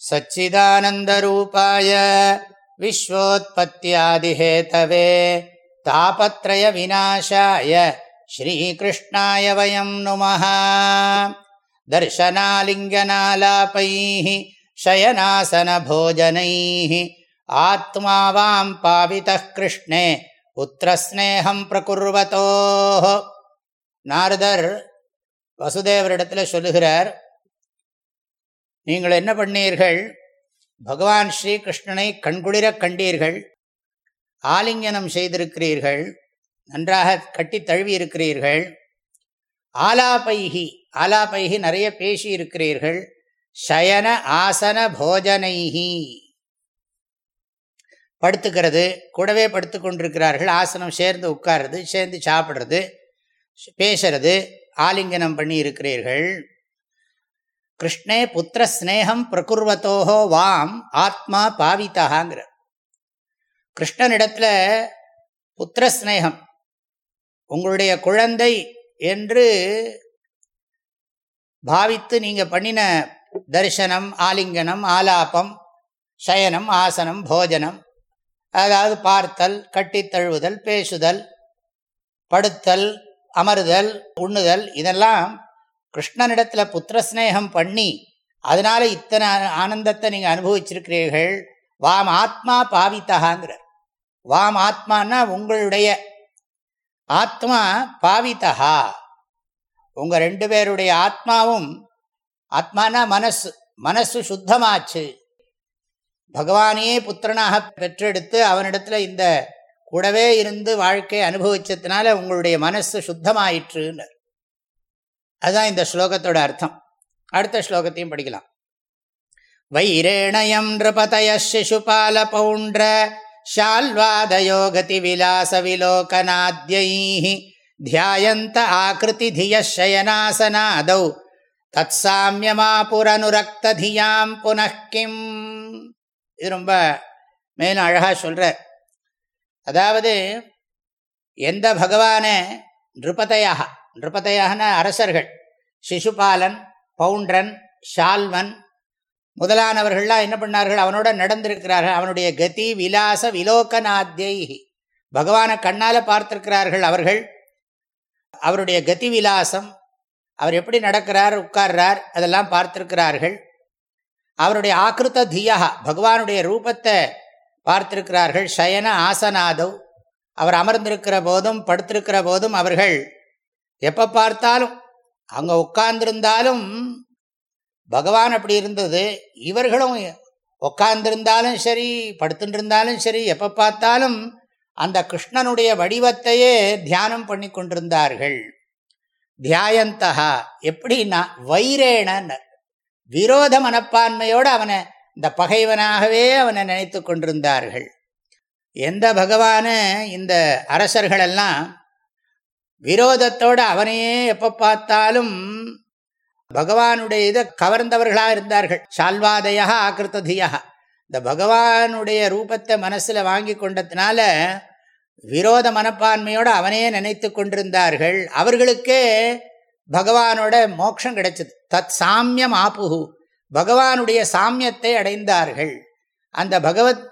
सच्चिदानन्दरूपाय विश्वोत्पत्त्यादिहेतवे तापत्रयविनाशाय श्रीकृष्णाय वयं नुमः दर्शनालिङ्गनालापैः शयनासनभोजनैः आत्मा वां पावितः कृष्णे புத்திரஸ்னேகம் பிரகுர்வத்தோः நாரதர் வசுதேவரிடத்தில் சொல்லுகிறார் நீங்கள் என்ன பண்ணீர்கள்? பகவான் ஸ்ரீகிருஷ்ணனை கண்குளிர கண்டீர்கள். ஆலிங்கனம் செய்திருக்கிறீர்கள். நன்றாக கட்டி தழுவி இருக்கிறீர்கள் ஆலாபைகி ஆலாபைகி நிறைய பேசி இருக்கிறீர்கள் சயன ஆசன போஜனைகி படுத்துக்கிறது கூடவே படுத்து கொண்டிருக்கிறார்கள். ஆசனம் சேர்ந்து உட்கார்றது சேர்ந்து சாப்பிட்றது பேசுறது ஆலிங்கனம் பண்ணி இருக்கிறீர்கள் கிருஷ்ணே புத்திர ஸ்னேகம் பிரகுர்வத்தோஹோ வாம் ஆத்மா பாவித்தகாங்கிற கிருஷ்ணனிடத்தில் புத்திர ஸ்னேகம் உங்களுடைய குழந்தை என்று பாவித்து நீங்கள் பண்ணின தரிசனம் ஆலிங்கனம் ஆலாபம் சயனம் ஆசனம் போஜனம் அதாவது பார்த்தல் கட்டித்தழுவுதல் பேசுதல் படுத்தல் அமருதல் உண்ணுதல் இதெல்லாம் கிருஷ்ணனிடத்தில் புத்திரஸ்நேகம் பண்ணி அதனால இத்தனை ஆனந்தத்தை நீங்கள் அனுபவிச்சிருக்கிறீர்கள். வாம் ஆத்மா பாவித்தகாங்கிறார். வாம் ஆத்மானா உங்களுடைய ஆத்மா பாவித்தகா. உங்கள் ரெண்டு பேருடைய ஆத்மாவும் ஆத்மானா மனசு மனசு சுத்தமாச்சு. பகவானையே புத்திரனாக பெற்றெடுத்து அவனிடத்தில் இந்த கூடவே இருந்து வாழ்க்கையை அனுபவிச்சதுனால உங்களுடைய மனசு சுத்தமாயிற்றுன்னு அதுதான் இந்த ஸ்லோகத்தோட அர்த்தம். அடுத்த ஸ்லோகத்தையும் படிக்கலாம். வைரேணயம் நிருபதய சிசுபால பௌண்ட்ர ஷால்வாதயோ கதி விலாச விலோகநாத்யை தியாயந்த ஆகிருதி தியசயனாசனாதௌ தத் சாமியமாபுரனுரக்த தியாம் புனக்கிம் இது ரொம்ப மேலும் அழகாக சொல்கிறார் அதாவது எந்த பகவானை நிருபதையாக நிருபதையாகன அரசர்கள் சிசுபாலன் பவுண்ட்ரன் ஷால்வன் முதலானவர்கள்லாம் என்ன பண்ணார்கள்? அவனோட நடந்திருக்கிறார்கள். அவனுடைய கதி விலாச விலோகநாத்தியை பகவானை கண்ணால் பார்த்திருக்கிறார்கள் அவர்கள். அவருடைய கதி விலாசம் அவர் எப்படி நடக்கிறார் உட்கார்றார் அதெல்லாம் பார்த்திருக்கிறார்கள். அவருடைய ஆக்கிருத்த தியா பகவானுடைய ரூபத்தை பார்த்திருக்கிறார்கள். சயன ஆசனாதவ் அவர் அமர்ந்திருக்கிற போதும் படுத்திருக்கிற போதும் அவர்கள் எப்போ பார்த்தாலும் அவங்க உட்கார்ந்திருந்தாலும் பகவான் அப்படி இருந்தது. இவர்களும் உட்கார்ந்திருந்தாலும் சரி படுத்துட்டு சரி எப்போ பார்த்தாலும் அந்த கிருஷ்ணனுடைய வடிவத்தையே தியானம் பண்ணி கொண்டிருந்தார்கள். தியாயந்தகா எப்படின்னா வைரேணர் விரோத மனப்பான்மையோடு அவனை இந்த பகைவனாகவே அவனை நினைத்து கொண்டிருந்தார்கள். எந்த பகவான இந்த அரசர்களெல்லாம் விரோதத்தோடு அவனையே எப்போ பார்த்தாலும் பகவானுடைய இதை கவர்ந்தவர்களாக இருந்தார்கள். சால்வாதையா ஆக்கிருத்ததியா இந்த பகவானுடைய ரூபத்தை மனசில் வாங்கி கொண்டதுனால விரோத மனப்பான்மையோடு அவனே நினைத்து கொண்டிருந்தார்கள். அவர்களுக்கே பகவானோட மோட்சம் கிடைச்சது. தத் சாமியம் ஆப்புகு பகவானுடைய சாமியத்தை அடைந்தார்கள். அந்த பகவத்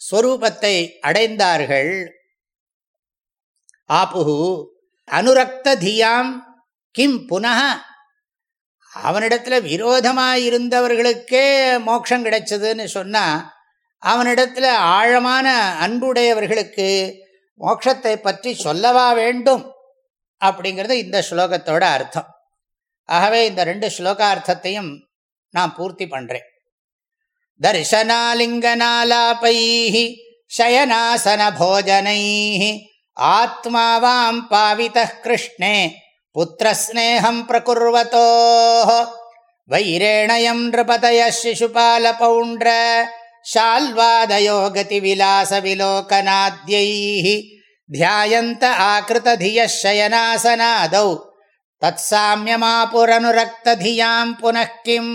ஸ்வரூபத்தை அடைந்தார்கள். ஆப்புகு அனுரக்த தியாம் கிம் புனக அவனிடத்தில் விரோதமாயிருந்தவர்களுக்கே மோட்சம் கிடைச்சதுன்னு சொன்னால் அவனிடத்தில் ஆழமான அன்புடையவர்களுக்கு மோட்சத்தை பற்றி சொல்லவா வேண்டும்? அப்படிங்கிறது இந்த ஸ்லோகத்தோட அர்த்தம். ஆகவே இந்த ரெண்டு ஸ்லோகார்த்தத்தையும் நான் பூர்த்தி பண்ணுறேன் தர்சனாலிங்கனாலாபை சயனாசன போஜனை ஆத்மாவாம் பாவித கிருஷ்ணே புத்திரஸ்நேகம் பிரகுர்வத்தோ வைரேணயம் நிருபதய சிசுபால பௌண்ட்ர ஷால்வாதயோ கதி விலாச விலோகநாத்யை தியாயந்த ஆகிருத தியசயனாசனாதௌ தத் சாமியமாபுரனுரக்த தியாம் புனக்கிம்